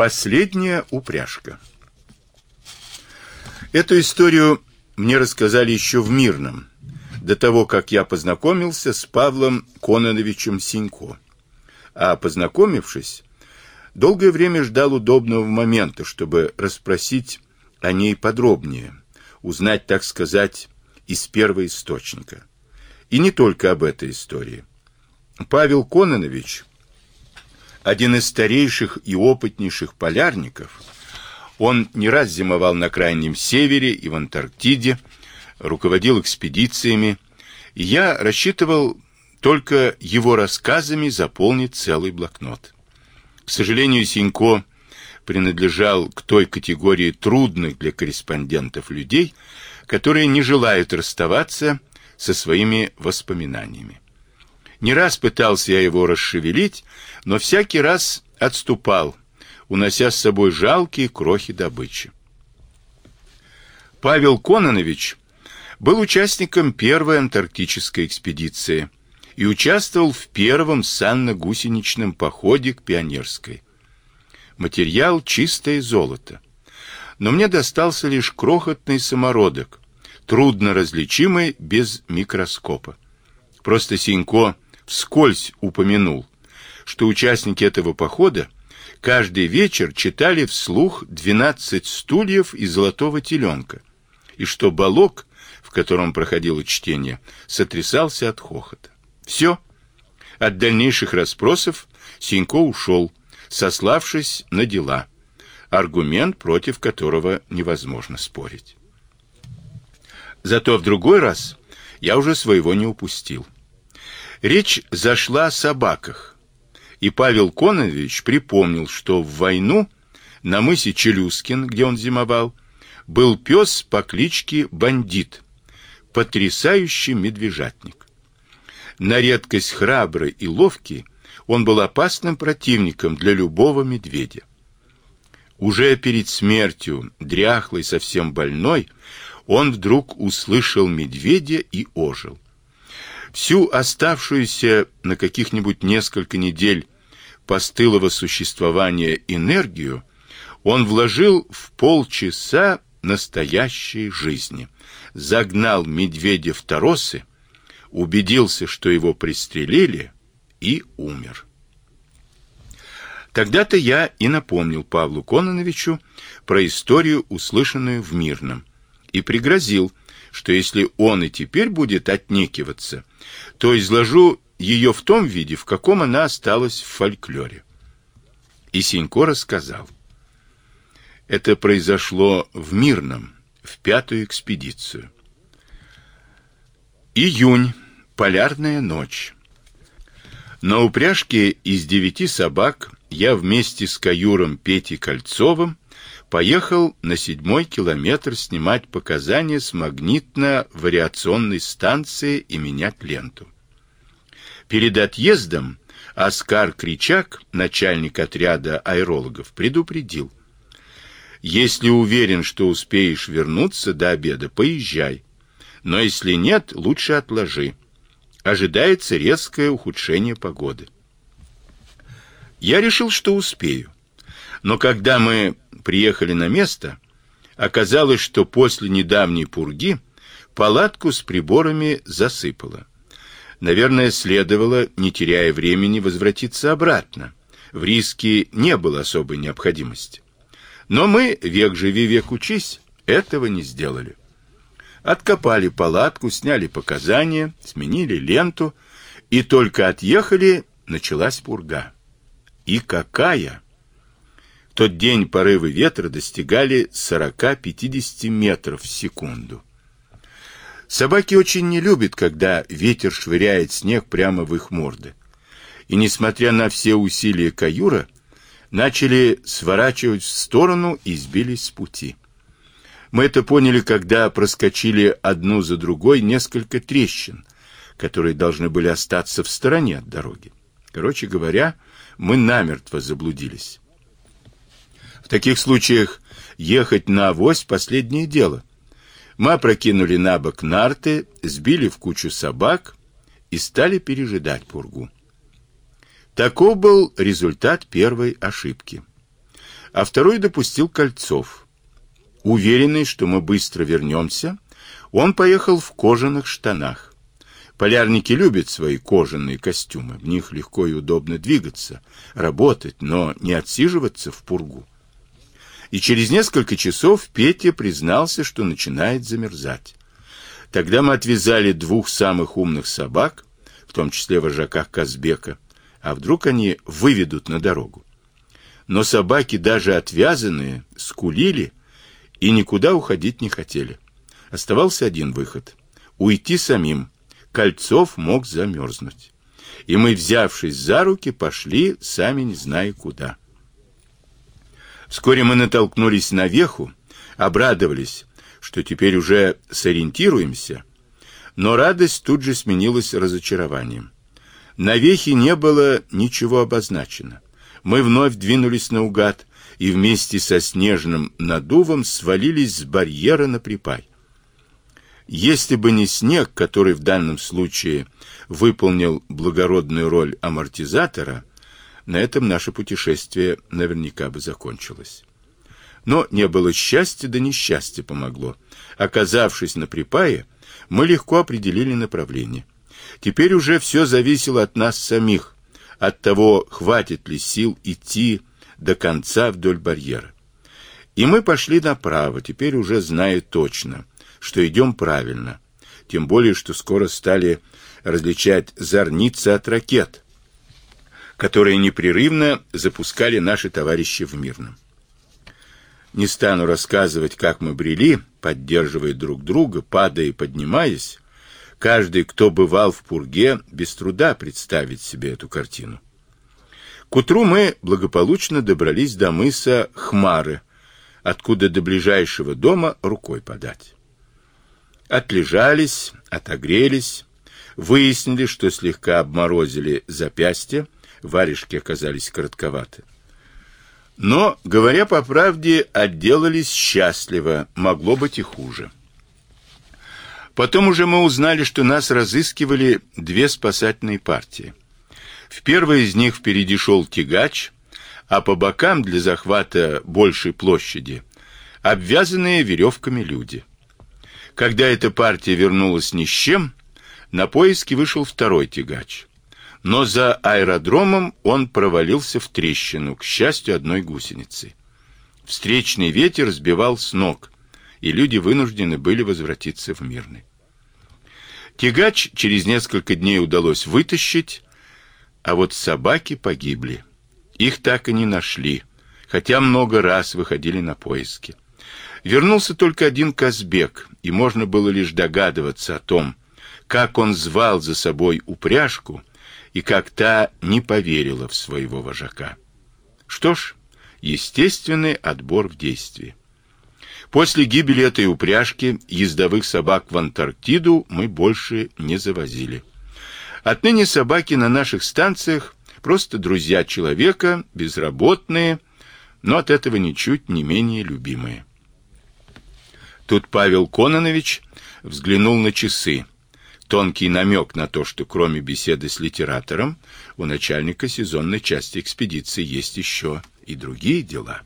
Последняя упряжка. Эту историю мне рассказали еще в Мирном, до того, как я познакомился с Павлом Кононовичем Синько. А познакомившись, долгое время ждал удобного момента, чтобы расспросить о ней подробнее, узнать, так сказать, из первого источника. И не только об этой истории. Павел Кононович, один из старейших и опытнейших полярников, он не раз зимовал на крайнем севере и в Антарктиде, руководил экспедициями, и я рассчитывал только его рассказами заполнить целый блокнот. К сожалению, Синько принадлежал к той категории трудных для корреспондентов людей, которые не желают расставаться со своими воспоминаниями. Не раз пытался я его расшевелить, но всякий раз отступал, унося с собой жалкие крохи добычи. Павел Кононович был участником первой антарктической экспедиции и участвовал в первом санно-гусеничном походе к Пионерской. Материал чистое золото. Но мне достался лишь крохотный самородок, трудно различимый без микроскопа. Просто Синько вскользь упомянул, что участники этого похода каждый вечер читали вслух двенадцать стульев и золотого теленка, и что балок, в котором проходило чтение, сотрясался от хохота. Все. От дальнейших расспросов Синько ушел, сославшись на дела, аргумент, против которого невозможно спорить. Зато в другой раз я уже своего не упустил. Речь зашла о собаках, и Павел Конович припомнил, что в войну на мысе Челюскин, где он зимовал, был пес по кличке Бандит, потрясающий медвежатник. На редкость храбрый и ловкий, он был опасным противником для любого медведя. Уже перед смертью, дряхлый, совсем больной, он вдруг услышал медведя и ожил. Всю оставшуюся на каких-нибудь несколько недель постылого существования энергию он вложил в полчаса настоящей жизни. Загнал медведя в торосы, убедился, что его пристрелили, и умер. Тогда-то я и напомнил Павлу Кононовичу про историю, услышанную в Мирном, и пригрозил, что если он и теперь будет отнекиваться, то изложу ее в том виде, в каком она осталась в фольклоре. И Синько рассказал. Это произошло в Мирном, в пятую экспедицию. Июнь, полярная ночь. На упряжке из девяти собак я вместе с каюром Петей Кольцовым поехал на седьмой километр снимать показания с магнитно-вариационной станции и менять ленту. Перед отъездом Оскар Кричак, начальник отряда аэрологов, предупредил. Если уверен, что успеешь вернуться до обеда, поезжай. Но если нет, лучше отложи. Ожидается резкое ухудшение погоды. Я решил, что успею. Но когда мы приехали на место, оказалось, что после недавней пурги палатку с приборами засыпало. Наверное, следовало, не теряя времени, возвратиться обратно. В риске не было особой необходимости. Но мы, век живи, век учись, этого не сделали. Откопали палатку, сняли показания, сменили ленту, и только отъехали, началась пурга. И какая! Тот день порывы ветра достигали 40-50 метров в секунду. Собаки очень не любят, когда ветер швыряет снег прямо в их морды. И несмотря на все усилия каюра, начали сворачивать в сторону и сбились с пути. Мы это поняли, когда проскочили одну за другой несколько трещин, которые должны были остаться в стороне от дороги. Короче говоря, мы намертво заблудились. Таких случаях ехать на авось последнее дело. Мы опрокинули на бок нарты, сбили в кучу собак и стали пережидать пургу. Таков был результат первой ошибки. а второй допустил Кольцов. Уверенный, что мы быстро вернемся, он поехал в кожаных штанах. Полярники любят свои кожаные костюмы, в них легко и удобно двигаться, работать, но не отсиживаться в пургу. И через несколько часов Петя признался, что начинает замерзать. Тогда мы отвязали двух самых умных собак, в том числе вожака Казбека, а вдруг они выведут на дорогу. Но собаки, даже отвязанные, скулили и никуда уходить не хотели. Оставался один выход — уйти самим. Кольцов мог замерзнуть. И мы, взявшись за руки, пошли, сами не зная куда. Вскоре мы натолкнулись на веху, обрадовались, что теперь уже сориентируемся, но радость тут же сменилась разочарованием. На вехе не было ничего обозначено. Мы вновь двинулись наугад и вместе со снежным надувом свалились с барьера на припай. Если бы не снег, который в данном случае выполнил благородную роль амортизатора, на этом наше путешествие наверняка бы закончилось. Но не было счастья, да несчастье помогло. Оказавшись на припае, мы легко определили направление. Теперь уже все зависело от нас самих, от того, хватит ли сил идти до конца вдоль барьера. И мы пошли направо, теперь уже зная точно, что идем правильно. Тем более, что скоро стали различать зорницы от ракет, которые непрерывно запускали наши товарищи в Мирном. Не стану рассказывать, как мы брели, поддерживая друг друга, падая и поднимаясь. Каждый, кто бывал в Пурге, без труда представит себе эту картину. К утру мы благополучно добрались до мыса Хмары, откуда до ближайшего дома рукой подать. Отлежались, отогрелись, выяснили, что слегка обморозили запястья, варежки оказались коротковаты. Но, говоря по правде, отделались счастливо, могло быть и хуже. Потом уже мы узнали, что нас разыскивали две спасательные партии. В первой из них впереди шел тягач, а по бокам для захвата большей площади обвязанные веревками люди. Когда эта партия вернулась ни с чем, на поиски вышел второй тягач но за аэродромом он провалился в трещину, к счастью, одной гусеницы. Встречный ветер сбивал с ног, и люди вынуждены были возвратиться в Мирный. Тягач через несколько дней удалось вытащить, а вот собаки погибли. Их так и не нашли, хотя много раз выходили на поиски. Вернулся только один Казбек, и можно было лишь догадываться о том, как он звал за собой упряжку, и как та не поверила в своего вожака. Что ж, естественный отбор в действии. После гибели этой упряжки ездовых собак в Антарктиду мы больше не завозили. Отныне собаки на наших станциях просто друзья человека, безработные, но от этого ничуть не менее любимые. Тут Павел Кононович взглянул на часы тонкий намек на то, что кроме беседы с литератором, у начальника сезонной части экспедиции есть еще и другие дела.